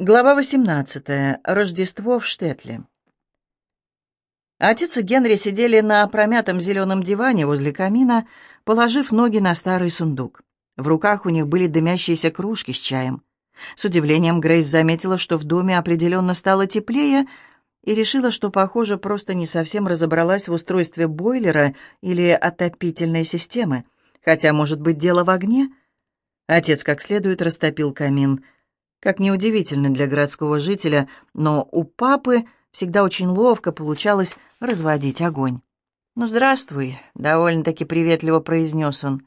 Глава 18. Рождество в Штетле. Отец и Генри сидели на промятом зеленом диване возле камина, положив ноги на старый сундук. В руках у них были дымящиеся кружки с чаем. С удивлением Грейс заметила, что в доме определенно стало теплее, и решила, что, похоже, просто не совсем разобралась в устройстве бойлера или отопительной системы, хотя, может быть, дело в огне. Отец как следует растопил камин — как неудивительно для городского жителя, но у папы всегда очень ловко получалось разводить огонь. «Ну, здравствуй», — довольно-таки приветливо произнес он.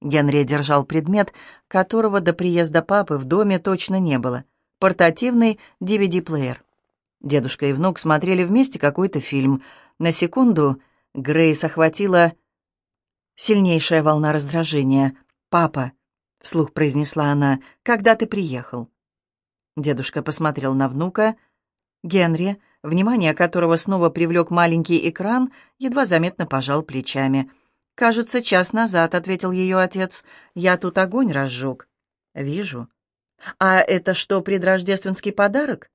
Генри держал предмет, которого до приезда папы в доме точно не было. Портативный DVD-плеер. Дедушка и внук смотрели вместе какой-то фильм. На секунду Грейс охватила сильнейшая волна раздражения. «Папа, — вслух произнесла она, — «когда ты приехал?» Дедушка посмотрел на внука. Генри, внимание которого снова привлек маленький экран, едва заметно пожал плечами. «Кажется, час назад», — ответил ее отец. «Я тут огонь разжег». «Вижу». «А это что, предрождественский подарок?»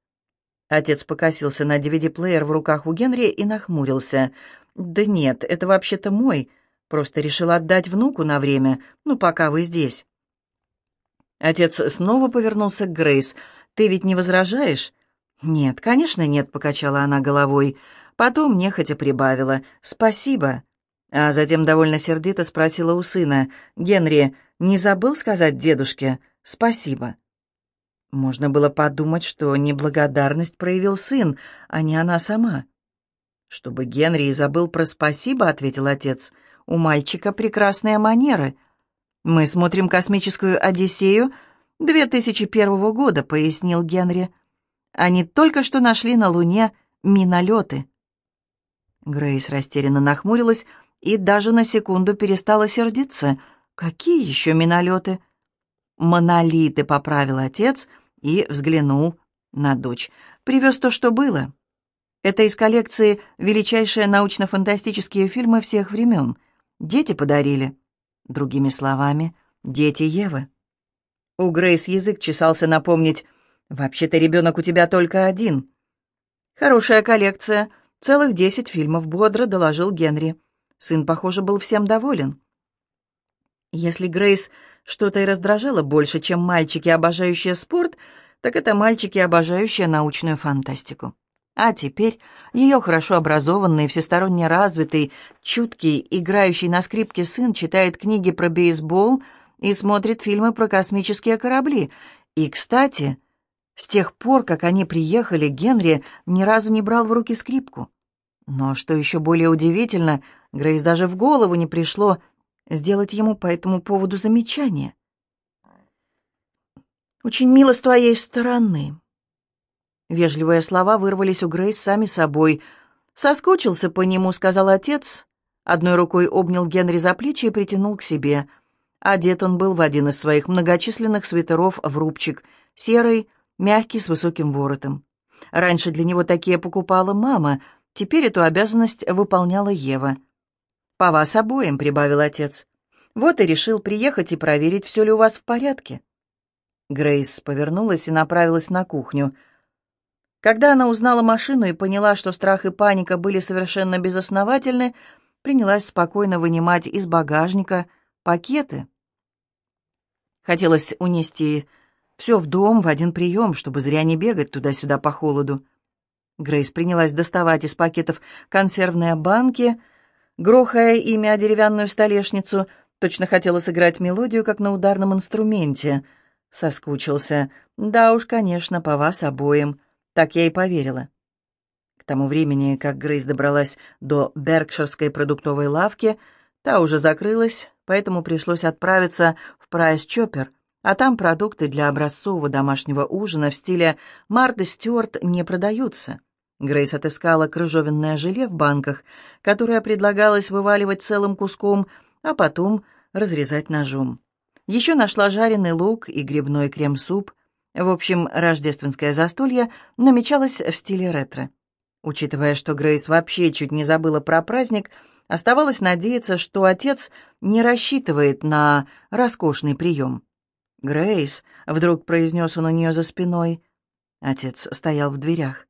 Отец покосился на DVD-плеер в руках у Генри и нахмурился. «Да нет, это вообще-то мой. Просто решил отдать внуку на время, ну, пока вы здесь». Отец снова повернулся к Грейс. «Ты ведь не возражаешь?» «Нет, конечно нет», — покачала она головой. Потом нехотя прибавила. «Спасибо». А затем довольно сердито спросила у сына. «Генри, не забыл сказать дедушке спасибо?» Можно было подумать, что неблагодарность проявил сын, а не она сама. «Чтобы Генри и забыл про спасибо», — ответил отец. «У мальчика прекрасные манеры». «Мы смотрим «Космическую Одиссею» 2001 года», — пояснил Генри. «Они только что нашли на Луне минолеты». Грейс растерянно нахмурилась и даже на секунду перестала сердиться. «Какие еще минолеты?» «Монолиты», — поправил отец и взглянул на дочь. «Привез то, что было. Это из коллекции «Величайшие научно-фантастические фильмы всех времен». Дети подарили». Другими словами, дети Евы. У Грейс язык чесался напомнить, «Вообще-то ребенок у тебя только один». «Хорошая коллекция. Целых десять фильмов», — бодро доложил Генри. Сын, похоже, был всем доволен. Если Грейс что-то и раздражало больше, чем мальчики, обожающие спорт, так это мальчики, обожающие научную фантастику. А теперь ее хорошо образованный, всесторонне развитый, чуткий, играющий на скрипке сын читает книги про бейсбол и смотрит фильмы про космические корабли. И, кстати, с тех пор, как они приехали, Генри ни разу не брал в руки скрипку. Но, что еще более удивительно, Грейс даже в голову не пришло сделать ему по этому поводу замечание. «Очень мило с твоей стороны», Вежливые слова вырвались у Грейс сами собой. «Соскучился по нему», — сказал отец. Одной рукой обнял Генри за плечи и притянул к себе. Одет он был в один из своих многочисленных свитеров в рубчик, серый, мягкий, с высоким воротом. Раньше для него такие покупала мама, теперь эту обязанность выполняла Ева. «По вас обоим», — прибавил отец. «Вот и решил приехать и проверить, все ли у вас в порядке». Грейс повернулась и направилась на кухню — когда она узнала машину и поняла, что страх и паника были совершенно безосновательны, принялась спокойно вынимать из багажника пакеты. Хотелось унести все в дом в один прием, чтобы зря не бегать туда-сюда по холоду. Грейс принялась доставать из пакетов консервные банки, грохая ими о деревянную столешницу, точно хотела сыграть мелодию, как на ударном инструменте. Соскучился. «Да уж, конечно, по вас обоим». Так я и поверила. К тому времени, как Грейс добралась до Беркширской продуктовой лавки, та уже закрылась, поэтому пришлось отправиться Прайс Чоппер, а там продукты для образцового домашнего ужина в стиле «Марта Стюарт» не продаются. Грейс отыскала крыжовенное желе в банках, которое предлагалось вываливать целым куском, а потом разрезать ножом. Еще нашла жареный лук и грибной крем-суп — в общем, рождественское застолье намечалось в стиле ретро. Учитывая, что Грейс вообще чуть не забыла про праздник, оставалось надеяться, что отец не рассчитывает на роскошный прием. «Грейс», — вдруг произнес он у нее за спиной, Отец стоял в дверях.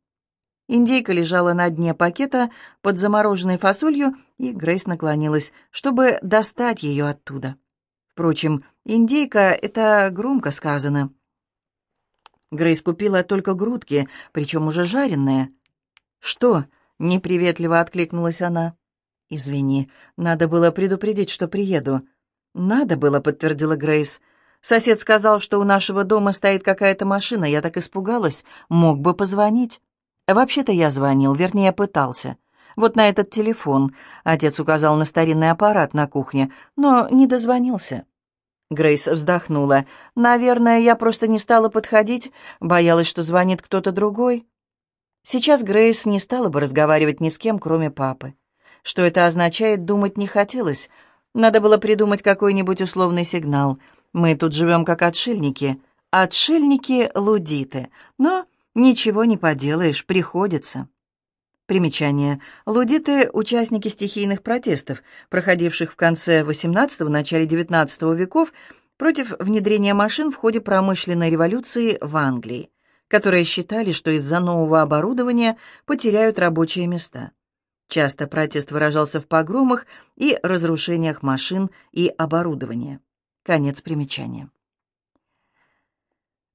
Индейка лежала на дне пакета под замороженной фасолью, и Грейс наклонилась, чтобы достать ее оттуда. Впрочем, индейка — это громко сказано. Грейс купила только грудки, причем уже жареные. «Что?» — неприветливо откликнулась она. «Извини, надо было предупредить, что приеду». «Надо было», — подтвердила Грейс. «Сосед сказал, что у нашего дома стоит какая-то машина. Я так испугалась. Мог бы позвонить». «Вообще-то я звонил, вернее, пытался. Вот на этот телефон». Отец указал на старинный аппарат на кухне, но не дозвонился. Грейс вздохнула. «Наверное, я просто не стала подходить, боялась, что звонит кто-то другой». Сейчас Грейс не стала бы разговаривать ни с кем, кроме папы. Что это означает, думать не хотелось. Надо было придумать какой-нибудь условный сигнал. Мы тут живем как отшельники. Отшельники-лудиты. Но Ничего не поделаешь, приходится. Примечание. Лудиты – участники стихийных протестов, проходивших в конце XVIII – начале XIX веков против внедрения машин в ходе промышленной революции в Англии, которые считали, что из-за нового оборудования потеряют рабочие места. Часто протест выражался в погромах и разрушениях машин и оборудования. Конец примечания.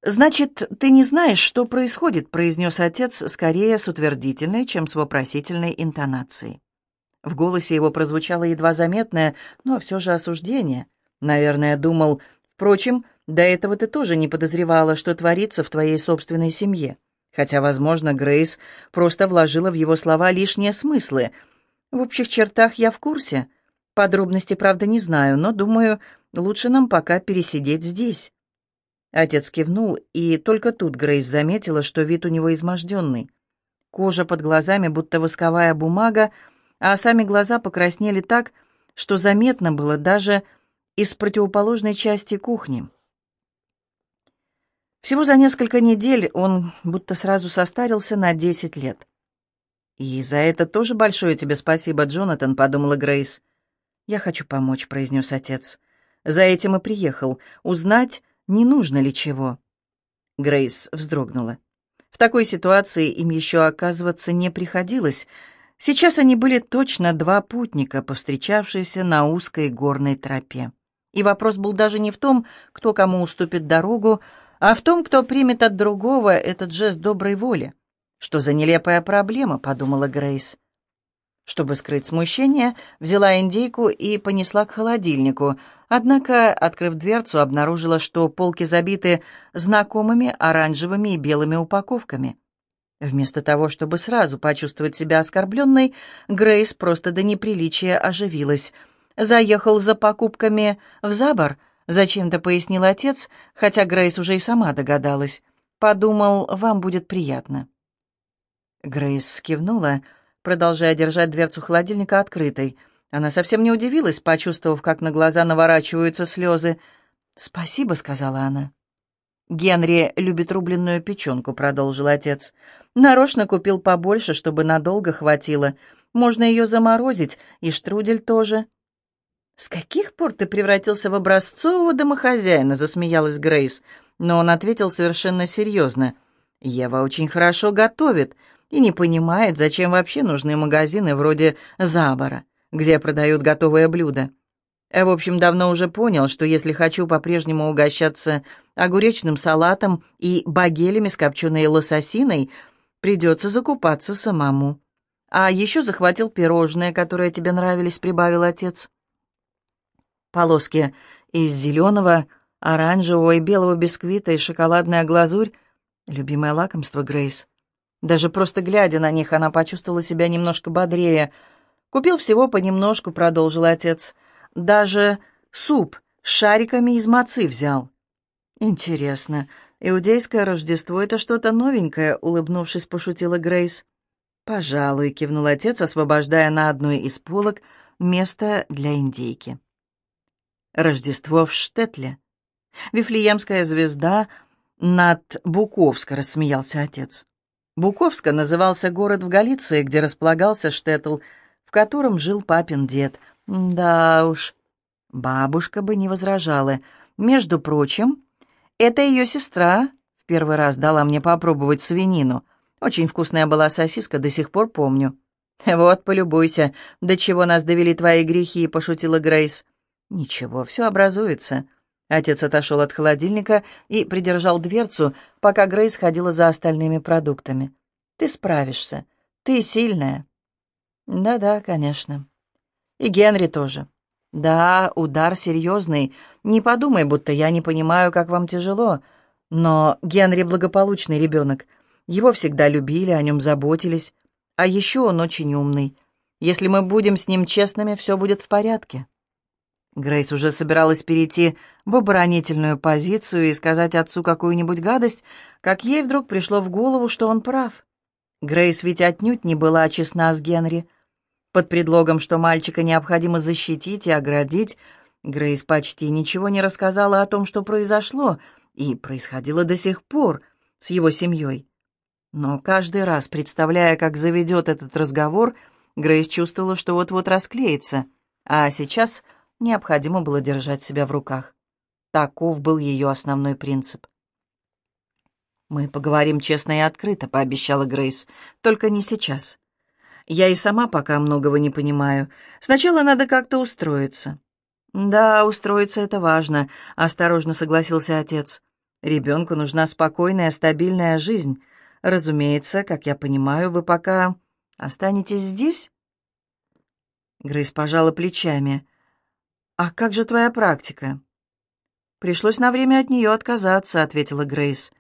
«Значит, ты не знаешь, что происходит», — произнес отец скорее с утвердительной, чем с вопросительной интонацией. В голосе его прозвучало едва заметное, но все же осуждение. Наверное, думал, впрочем, до этого ты тоже не подозревала, что творится в твоей собственной семье. Хотя, возможно, Грейс просто вложила в его слова лишние смыслы. В общих чертах я в курсе. Подробности, правда, не знаю, но, думаю, лучше нам пока пересидеть здесь. Отец кивнул, и только тут Грейс заметила, что вид у него изможденный. Кожа под глазами будто восковая бумага, а сами глаза покраснели так, что заметно было даже из противоположной части кухни. Всего за несколько недель он будто сразу состарился на десять лет. «И за это тоже большое тебе спасибо, Джонатан», — подумала Грейс. «Я хочу помочь», — произнес отец. «За этим и приехал. Узнать, не нужно ли чего?» Грейс вздрогнула. В такой ситуации им еще оказываться не приходилось. Сейчас они были точно два путника, повстречавшиеся на узкой горной тропе. И вопрос был даже не в том, кто кому уступит дорогу, а в том, кто примет от другого этот жест доброй воли. «Что за нелепая проблема?» — подумала Грейс. Чтобы скрыть смущение, взяла индейку и понесла к холодильнику. Однако, открыв дверцу, обнаружила, что полки забиты знакомыми оранжевыми и белыми упаковками. Вместо того, чтобы сразу почувствовать себя оскорбленной, Грейс просто до неприличия оживилась. «Заехал за покупками в Забор», — зачем-то пояснил отец, хотя Грейс уже и сама догадалась. «Подумал, вам будет приятно». Грейс кивнула, — продолжая держать дверцу холодильника открытой. Она совсем не удивилась, почувствовав, как на глаза наворачиваются слезы. «Спасибо», — сказала она. «Генри любит рубленную печенку», — продолжил отец. «Нарочно купил побольше, чтобы надолго хватило. Можно ее заморозить, и штрудель тоже». «С каких пор ты превратился в образцового домохозяина?» — засмеялась Грейс. Но он ответил совершенно серьезно. «Ева очень хорошо готовит и не понимает, зачем вообще нужны магазины вроде «Забора», где продают готовые блюда. В общем, давно уже понял, что если хочу по-прежнему угощаться огуречным салатом и багелями с копченой лососиной, придется закупаться самому. А еще захватил пирожные, которые тебе нравились, прибавил отец. Полоски из зеленого, оранжевого и белого бисквита и шоколадная глазурь — любимое лакомство Грейс. Даже просто глядя на них, она почувствовала себя немножко бодрее. «Купил всего понемножку», — продолжил отец. «Даже суп с шариками из мацы взял». «Интересно, иудейское Рождество — это что-то новенькое», — улыбнувшись, пошутила Грейс. «Пожалуй», — кивнул отец, освобождая на одной из полок место для индейки. «Рождество в Штетле. Вифлеемская звезда над Буковско», — рассмеялся отец. Буковска назывался город в Галиции, где располагался Штетл, в котором жил папин дед. Да уж, бабушка бы не возражала. Между прочим, это ее сестра в первый раз дала мне попробовать свинину. Очень вкусная была сосиска, до сих пор помню». «Вот, полюбуйся, до чего нас довели твои грехи», — пошутила Грейс. «Ничего, все образуется». Отец отошел от холодильника и придержал дверцу, пока Грейс ходила за остальными продуктами. «Ты справишься. Ты сильная». «Да-да, конечно». «И Генри тоже». «Да, удар серьезный. Не подумай, будто я не понимаю, как вам тяжело. Но Генри благополучный ребенок. Его всегда любили, о нем заботились. А еще он очень умный. Если мы будем с ним честными, все будет в порядке». Грейс уже собиралась перейти в оборонительную позицию и сказать отцу какую-нибудь гадость, как ей вдруг пришло в голову, что он прав. Грейс ведь отнюдь не была честна с Генри. Под предлогом, что мальчика необходимо защитить и оградить, Грейс почти ничего не рассказала о том, что произошло и происходило до сих пор с его семьей. Но каждый раз, представляя, как заведет этот разговор, Грейс чувствовала, что вот-вот расклеится, а сейчас необходимо было держать себя в руках. Таков был ее основной принцип. «Мы поговорим честно и открыто», — пообещала Грейс. «Только не сейчас. Я и сама пока многого не понимаю. Сначала надо как-то устроиться». «Да, устроиться — это важно», — осторожно согласился отец. «Ребенку нужна спокойная, стабильная жизнь. Разумеется, как я понимаю, вы пока останетесь здесь?» Грейс пожала плечами. «А как же твоя практика?» «Пришлось на время от нее отказаться», — ответила Грейс.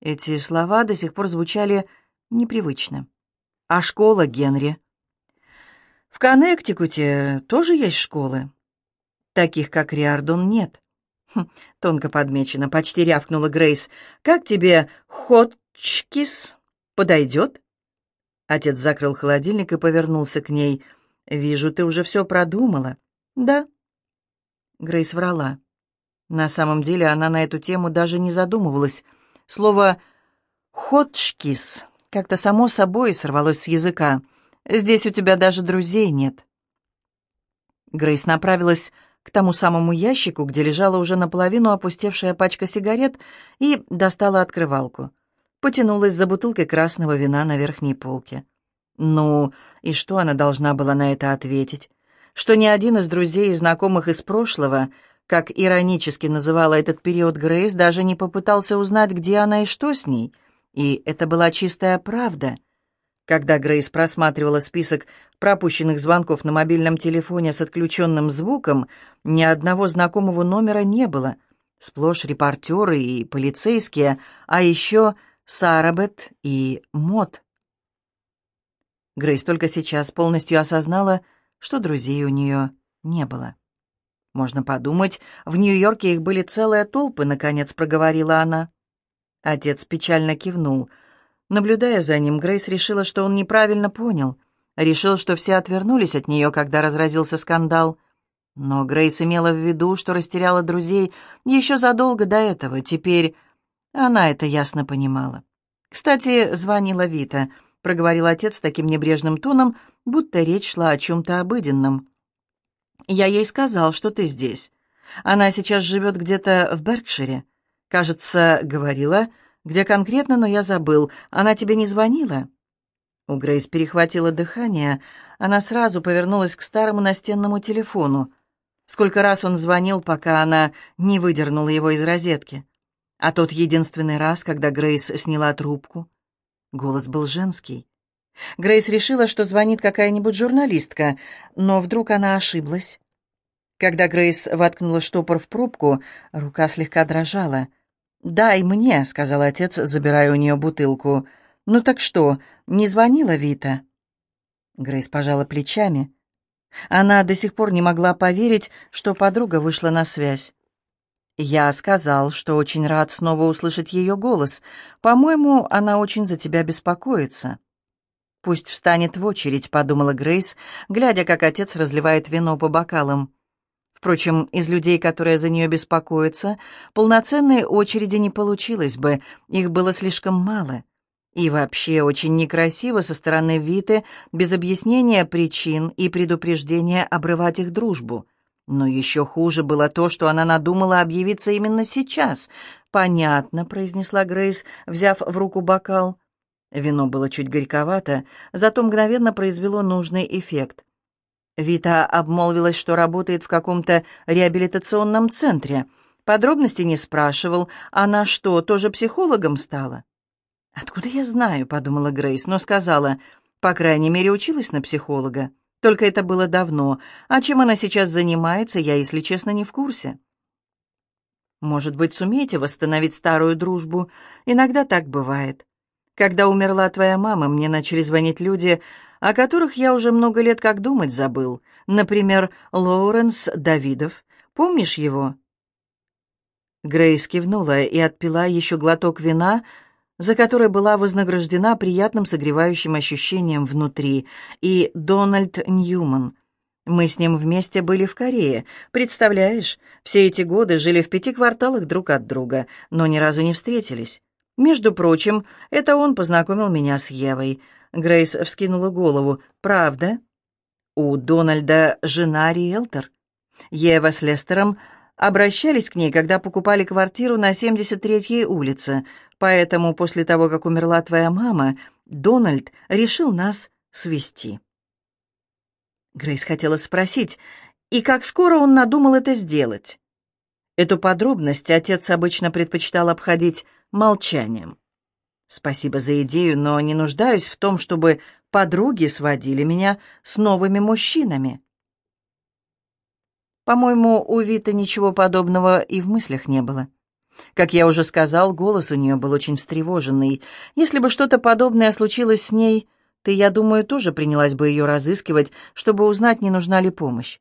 Эти слова до сих пор звучали непривычно. «А школа, Генри?» «В Коннектикуте тоже есть школы?» «Таких, как Риардон, нет». Хм, тонко подмечено, почти рявкнула Грейс. «Как тебе Хотчкис? Подойдет?» Отец закрыл холодильник и повернулся к ней. «Вижу, ты уже все продумала». «Да», Грейс врала. На самом деле она на эту тему даже не задумывалась. Слово «хотшкис» как-то само собой сорвалось с языка. «Здесь у тебя даже друзей нет». Грейс направилась к тому самому ящику, где лежала уже наполовину опустевшая пачка сигарет, и достала открывалку. Потянулась за бутылкой красного вина на верхней полке. Ну, и что она должна была на это ответить? Что ни один из друзей и знакомых из прошлого, как иронически называла этот период Грейс, даже не попытался узнать, где она и что с ней. И это была чистая правда. Когда Грейс просматривала список пропущенных звонков на мобильном телефоне с отключенным звуком, ни одного знакомого номера не было. Сплошь репортеры и полицейские, а еще Сарабет и Мот. Грейс только сейчас полностью осознала, что друзей у нее не было. «Можно подумать, в Нью-Йорке их были целые толпы», — наконец проговорила она. Отец печально кивнул. Наблюдая за ним, Грейс решила, что он неправильно понял. Решил, что все отвернулись от нее, когда разразился скандал. Но Грейс имела в виду, что растеряла друзей еще задолго до этого. Теперь она это ясно понимала. Кстати, звонила Вита — проговорил отец таким небрежным тоном, будто речь шла о чем-то обыденном. «Я ей сказал, что ты здесь. Она сейчас живет где-то в Беркшире. Кажется, говорила, где конкретно, но я забыл. Она тебе не звонила?» У Грейс перехватило дыхание. Она сразу повернулась к старому настенному телефону. Сколько раз он звонил, пока она не выдернула его из розетки. А тот единственный раз, когда Грейс сняла трубку. Голос был женский. Грейс решила, что звонит какая-нибудь журналистка, но вдруг она ошиблась. Когда Грейс воткнула штопор в пробку, рука слегка дрожала. «Дай мне», — сказал отец, забирая у нее бутылку. «Ну так что, не звонила Вита?» Грейс пожала плечами. Она до сих пор не могла поверить, что подруга вышла на связь. Я сказал, что очень рад снова услышать ее голос. По-моему, она очень за тебя беспокоится. Пусть встанет в очередь, подумала Грейс, глядя, как отец разливает вино по бокалам. Впрочем, из людей, которые за нее беспокоятся, полноценной очереди не получилось бы, их было слишком мало. И вообще очень некрасиво со стороны Виты без объяснения причин и предупреждения обрывать их дружбу. Но еще хуже было то, что она надумала объявиться именно сейчас. «Понятно», — произнесла Грейс, взяв в руку бокал. Вино было чуть горьковато, зато мгновенно произвело нужный эффект. Вита обмолвилась, что работает в каком-то реабилитационном центре. Подробности не спрашивал. Она что, тоже психологом стала? «Откуда я знаю?» — подумала Грейс, но сказала, по крайней мере, училась на психолога. Только это было давно, а чем она сейчас занимается, я, если честно, не в курсе. Может быть, сумеете восстановить старую дружбу? Иногда так бывает. Когда умерла твоя мама, мне начали звонить люди, о которых я уже много лет как думать забыл. Например, Лоуренс Давидов. Помнишь его?» Грейс кивнула и отпила еще глоток вина, за которое была вознаграждена приятным согревающим ощущением внутри, и Дональд Ньюман. Мы с ним вместе были в Корее. Представляешь, все эти годы жили в пяти кварталах друг от друга, но ни разу не встретились. Между прочим, это он познакомил меня с Евой. Грейс вскинула голову. «Правда?» «У Дональда жена риэлтор. Ева с Лестером обращались к ней, когда покупали квартиру на 73-й улице, поэтому после того, как умерла твоя мама, Дональд решил нас свести. Грейс хотела спросить, и как скоро он надумал это сделать? Эту подробность отец обычно предпочитал обходить молчанием. Спасибо за идею, но не нуждаюсь в том, чтобы подруги сводили меня с новыми мужчинами. По-моему, у Виты ничего подобного и в мыслях не было. Как я уже сказал, голос у нее был очень встревоженный. Если бы что-то подобное случилось с ней, ты, я думаю, тоже принялась бы ее разыскивать, чтобы узнать, не нужна ли помощь.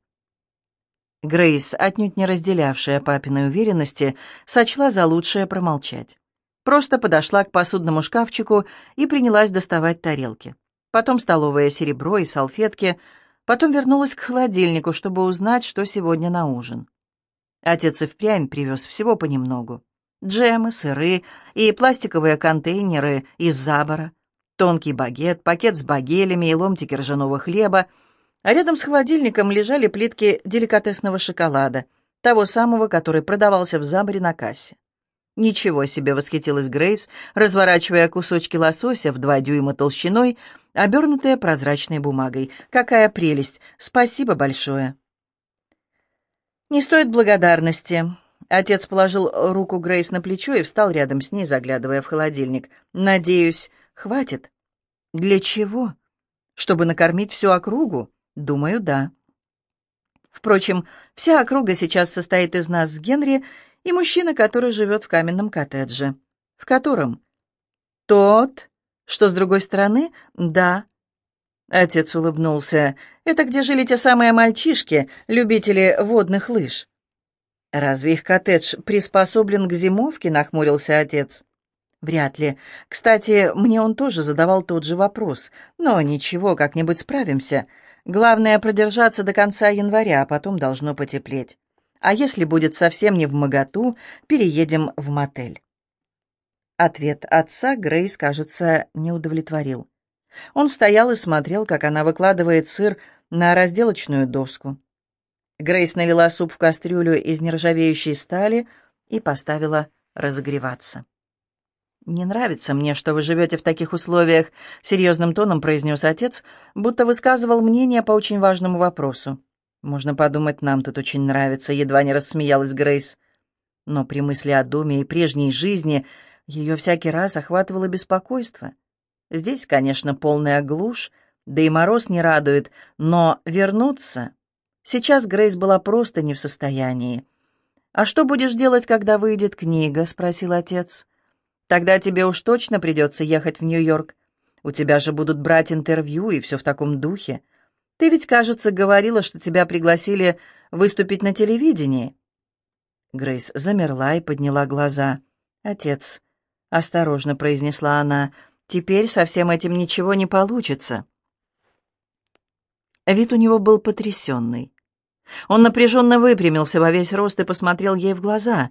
Грейс, отнюдь не разделявшая папиной уверенности, сочла за лучшее промолчать. Просто подошла к посудному шкафчику и принялась доставать тарелки. Потом столовое серебро и салфетки — Потом вернулась к холодильнику, чтобы узнать, что сегодня на ужин. Отец и впрямь привез всего понемногу. Джемы, сыры и пластиковые контейнеры из забора, тонкий багет, пакет с багелями и ломтики ржаного хлеба, а рядом с холодильником лежали плитки деликатесного шоколада, того самого, который продавался в заборе на кассе. «Ничего себе!» — восхитилась Грейс, разворачивая кусочки лосося в два дюйма толщиной, обернутые прозрачной бумагой. «Какая прелесть! Спасибо большое!» «Не стоит благодарности!» Отец положил руку Грейс на плечо и встал рядом с ней, заглядывая в холодильник. «Надеюсь, хватит?» «Для чего? Чтобы накормить всю округу?» «Думаю, да». Впрочем, вся округа сейчас состоит из нас с Генри и мужчины, который живет в каменном коттедже. В котором? Тот, что с другой стороны? Да. Отец улыбнулся. Это где жили те самые мальчишки, любители водных лыж. Разве их коттедж приспособлен к зимовке? Нахмурился отец. Вряд ли. Кстати, мне он тоже задавал тот же вопрос. Но ничего, как-нибудь справимся. Главное продержаться до конца января, а потом должно потеплеть а если будет совсем не в моготу, переедем в мотель. Ответ отца Грейс, кажется, не удовлетворил. Он стоял и смотрел, как она выкладывает сыр на разделочную доску. Грейс налила суп в кастрюлю из нержавеющей стали и поставила разогреваться. «Не нравится мне, что вы живете в таких условиях», — серьезным тоном произнес отец, будто высказывал мнение по очень важному вопросу. «Можно подумать, нам тут очень нравится», — едва не рассмеялась Грейс. Но при мысли о доме и прежней жизни ее всякий раз охватывало беспокойство. Здесь, конечно, полная глушь, да и мороз не радует, но вернуться... Сейчас Грейс была просто не в состоянии. «А что будешь делать, когда выйдет книга?» — спросил отец. «Тогда тебе уж точно придется ехать в Нью-Йорк. У тебя же будут брать интервью и все в таком духе. Ты ведь, кажется, говорила, что тебя пригласили выступить на телевидении». Грейс замерла и подняла глаза. «Отец», — осторожно произнесла она, — «теперь со всем этим ничего не получится». Вид у него был потрясенный. Он напряженно выпрямился во весь рост и посмотрел ей в глаза.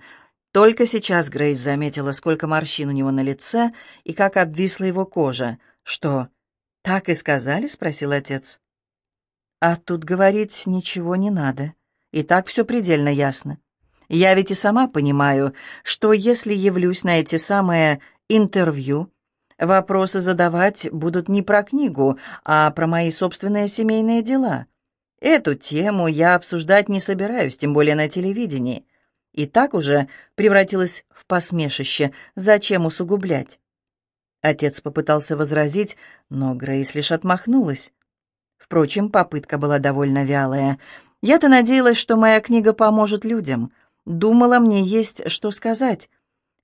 Только сейчас Грейс заметила, сколько морщин у него на лице и как обвисла его кожа. «Что, так и сказали?» — спросил отец. «А тут говорить ничего не надо. И так все предельно ясно. Я ведь и сама понимаю, что если явлюсь на эти самые интервью, вопросы задавать будут не про книгу, а про мои собственные семейные дела. Эту тему я обсуждать не собираюсь, тем более на телевидении. И так уже превратилась в посмешище. Зачем усугублять? Отец попытался возразить, но Грейс лишь отмахнулась. Впрочем, попытка была довольно вялая. Я-то надеялась, что моя книга поможет людям. Думала, мне есть что сказать.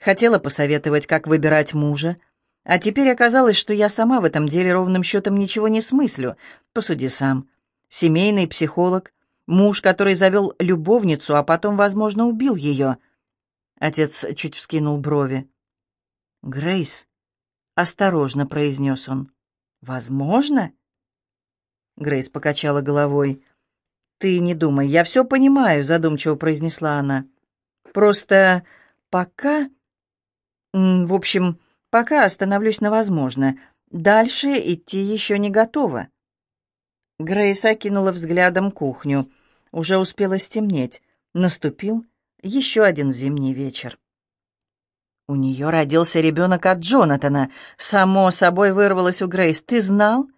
Хотела посоветовать, как выбирать мужа. А теперь оказалось, что я сама в этом деле ровным счетом ничего не смыслю. Посуди сам. Семейный психолог, муж, который завел любовницу, а потом, возможно, убил ее. Отец чуть вскинул брови. «Грейс», — осторожно произнес он, — «возможно?» Грейс покачала головой. «Ты не думай, я все понимаю», — задумчиво произнесла она. «Просто пока... В общем, пока остановлюсь на возможно. Дальше идти еще не готова». Грейс окинула взглядом кухню. Уже успело стемнеть. Наступил еще один зимний вечер. У нее родился ребенок от Джонатана. Само собой вырвалось у Грейс. «Ты знал?»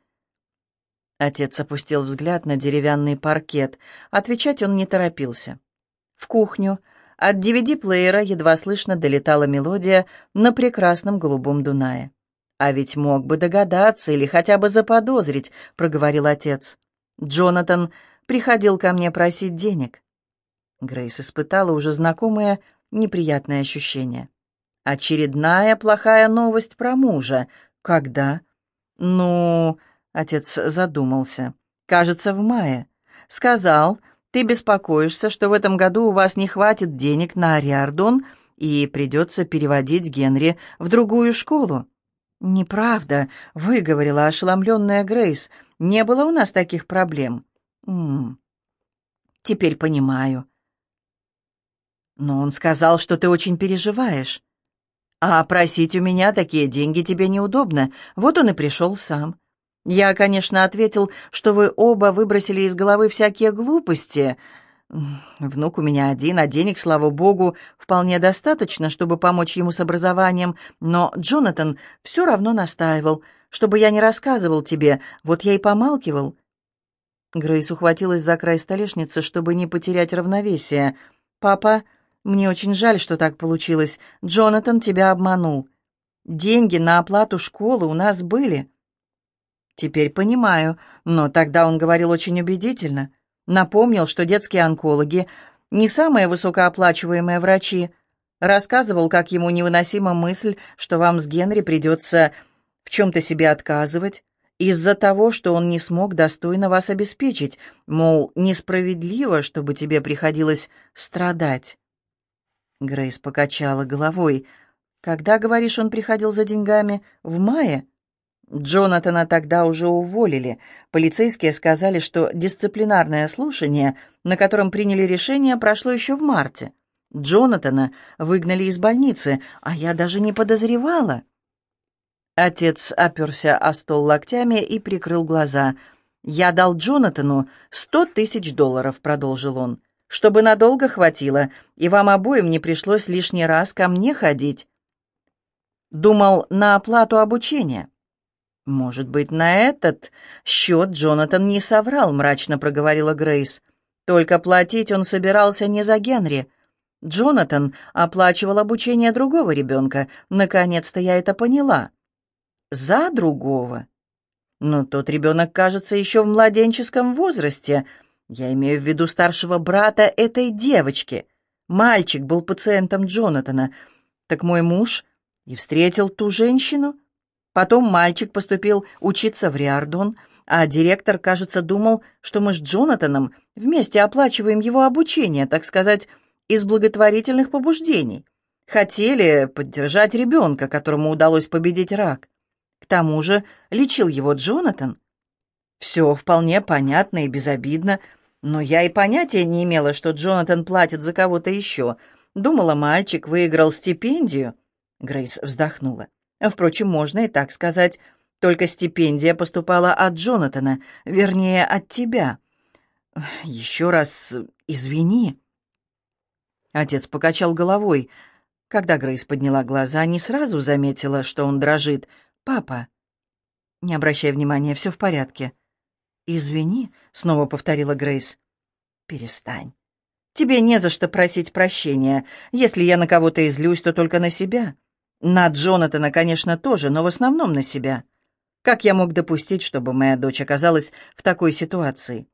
Отец опустил взгляд на деревянный паркет. Отвечать он не торопился. В кухню от DVD-плеера едва слышно долетала мелодия на прекрасном голубом Дунае. «А ведь мог бы догадаться или хотя бы заподозрить», — проговорил отец. «Джонатан приходил ко мне просить денег». Грейс испытала уже знакомое неприятное ощущение. «Очередная плохая новость про мужа. Когда?» «Ну...» Отец задумался. «Кажется, в мае. Сказал, ты беспокоишься, что в этом году у вас не хватит денег на Ариардон и придется переводить Генри в другую школу». «Неправда», — выговорила ошеломленная Грейс. «Не было у нас таких проблем». «М -м, «Теперь понимаю». «Но он сказал, что ты очень переживаешь». «А просить у меня такие деньги тебе неудобно. Вот он и пришел сам». Я, конечно, ответил, что вы оба выбросили из головы всякие глупости. Внук у меня один, а денег, слава богу, вполне достаточно, чтобы помочь ему с образованием, но Джонатан все равно настаивал, чтобы я не рассказывал тебе, вот я и помалкивал. Грейс ухватилась за край столешницы, чтобы не потерять равновесие. «Папа, мне очень жаль, что так получилось. Джонатан тебя обманул. Деньги на оплату школы у нас были». Теперь понимаю, но тогда он говорил очень убедительно. Напомнил, что детские онкологи не самые высокооплачиваемые врачи. Рассказывал, как ему невыносима мысль, что вам с Генри придется в чем-то себе отказывать из-за того, что он не смог достойно вас обеспечить, мол, несправедливо, чтобы тебе приходилось страдать. Грейс покачала головой. «Когда, говоришь, он приходил за деньгами? В мае?» Джонатана тогда уже уволили. Полицейские сказали, что дисциплинарное слушание, на котором приняли решение, прошло еще в марте. Джонатана выгнали из больницы, а я даже не подозревала. Отец оперся о стол локтями и прикрыл глаза. «Я дал Джонатану сто тысяч долларов», — продолжил он, «чтобы надолго хватило, и вам обоим не пришлось лишний раз ко мне ходить». Думал, на оплату обучения. «Может быть, на этот счет Джонатан не соврал», — мрачно проговорила Грейс. «Только платить он собирался не за Генри. Джонатан оплачивал обучение другого ребенка. Наконец-то я это поняла. За другого. Но тот ребенок, кажется, еще в младенческом возрасте. Я имею в виду старшего брата этой девочки. Мальчик был пациентом Джонатана. Так мой муж и встретил ту женщину?» Потом мальчик поступил учиться в Риардон, а директор, кажется, думал, что мы с Джонатаном вместе оплачиваем его обучение, так сказать, из благотворительных побуждений. Хотели поддержать ребенка, которому удалось победить рак. К тому же лечил его Джонатан. Все вполне понятно и безобидно, но я и понятия не имела, что Джонатан платит за кого-то еще. Думала, мальчик выиграл стипендию. Грейс вздохнула. Впрочем, можно и так сказать. Только стипендия поступала от Джонатана, вернее, от тебя. Еще раз извини». Отец покачал головой. Когда Грейс подняла глаза, не сразу заметила, что он дрожит. «Папа». «Не обращай внимания, все в порядке». «Извини», — снова повторила Грейс. «Перестань. Тебе не за что просить прощения. Если я на кого-то излюсь, то только на себя. На Джонатана, конечно, тоже, но в основном на себя. Как я мог допустить, чтобы моя дочь оказалась в такой ситуации?»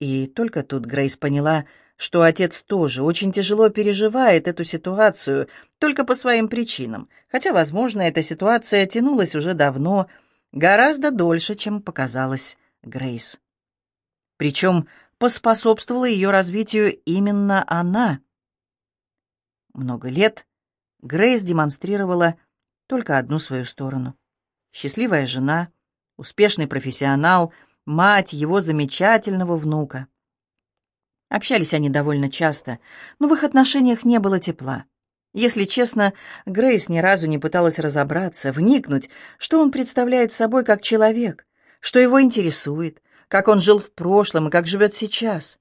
И только тут Грейс поняла, что отец тоже очень тяжело переживает эту ситуацию, только по своим причинам, хотя, возможно, эта ситуация тянулась уже давно, гораздо дольше, чем показалось Грейс. Причем поспособствовала ее развитию именно она. Много лет Грейс демонстрировала только одну свою сторону. Счастливая жена, успешный профессионал, мать его замечательного внука. Общались они довольно часто, но в их отношениях не было тепла. Если честно, Грейс ни разу не пыталась разобраться, вникнуть, что он представляет собой как человек, что его интересует, как он жил в прошлом и как живет сейчас.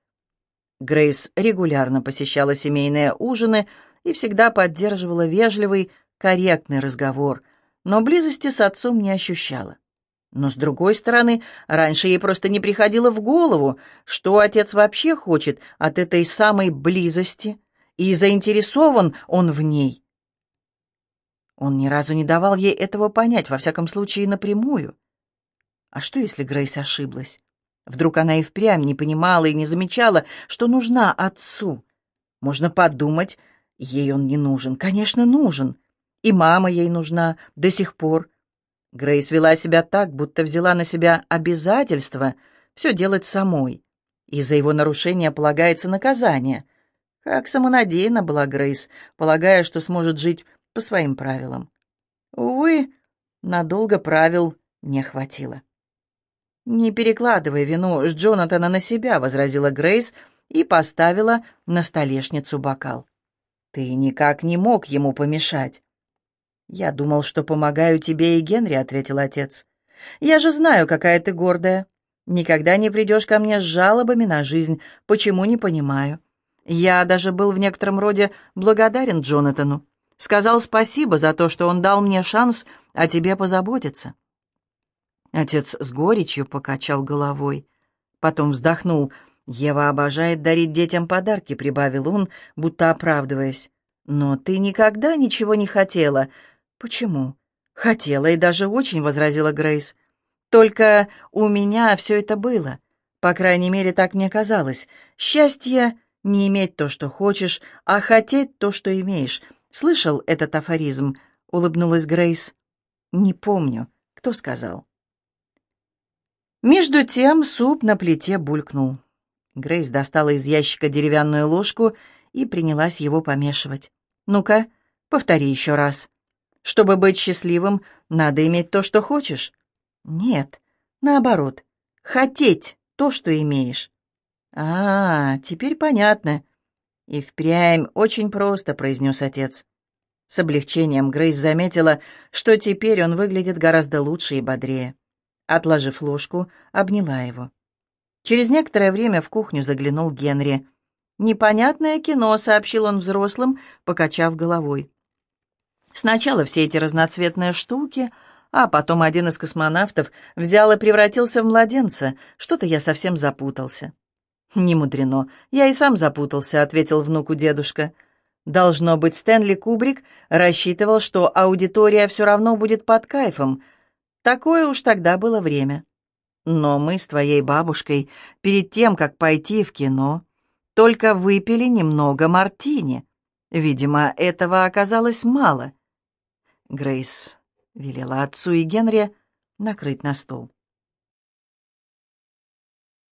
Грейс регулярно посещала семейные ужины и всегда поддерживала вежливый, корректный разговор, но близости с отцом не ощущала. Но, с другой стороны, раньше ей просто не приходило в голову, что отец вообще хочет от этой самой близости, и заинтересован он в ней. Он ни разу не давал ей этого понять, во всяком случае, напрямую. А что, если Грейс ошиблась? Вдруг она и впрямь не понимала и не замечала, что нужна отцу. Можно подумать, ей он не нужен. Конечно, нужен. И мама ей нужна до сих пор. Грейс вела себя так, будто взяла на себя обязательство все делать самой. И за его нарушение полагается наказание. Как самонадеянна была Грейс, полагая, что сможет жить по своим правилам. Увы, надолго правил не хватило. «Не перекладывай вину с Джонатана на себя», — возразила Грейс и поставила на столешницу бокал. «Ты никак не мог ему помешать». «Я думал, что помогаю тебе и Генри», — ответил отец. «Я же знаю, какая ты гордая. Никогда не придешь ко мне с жалобами на жизнь. Почему, не понимаю. Я даже был в некотором роде благодарен Джонатану. Сказал спасибо за то, что он дал мне шанс о тебе позаботиться». Отец с горечью покачал головой. Потом вздохнул. «Ева обожает дарить детям подарки», — прибавил он, будто оправдываясь. «Но ты никогда ничего не хотела. «Почему?» «Хотела и даже очень», — возразила Грейс. «Только у меня все это было. По крайней мере, так мне казалось. Счастье — не иметь то, что хочешь, а хотеть то, что имеешь. Слышал этот афоризм?» — улыбнулась Грейс. «Не помню. Кто сказал?» Между тем суп на плите булькнул. Грейс достала из ящика деревянную ложку и принялась его помешивать. «Ну-ка, повтори еще раз». Чтобы быть счастливым, надо иметь то, что хочешь. Нет, наоборот, хотеть то, что имеешь. А, теперь понятно. И впрямь очень просто, произнес отец. С облегчением Грейс заметила, что теперь он выглядит гораздо лучше и бодрее. Отложив ложку, обняла его. Через некоторое время в кухню заглянул Генри. «Непонятное кино», — сообщил он взрослым, покачав головой. Сначала все эти разноцветные штуки, а потом один из космонавтов взял и превратился в младенца. Что-то я совсем запутался. «Не мудрено. Я и сам запутался», — ответил внуку дедушка. «Должно быть, Стэнли Кубрик рассчитывал, что аудитория все равно будет под кайфом. Такое уж тогда было время. Но мы с твоей бабушкой перед тем, как пойти в кино, только выпили немного мартини. Видимо, этого оказалось мало. Грейс велела отцу и Генри накрыть на стол.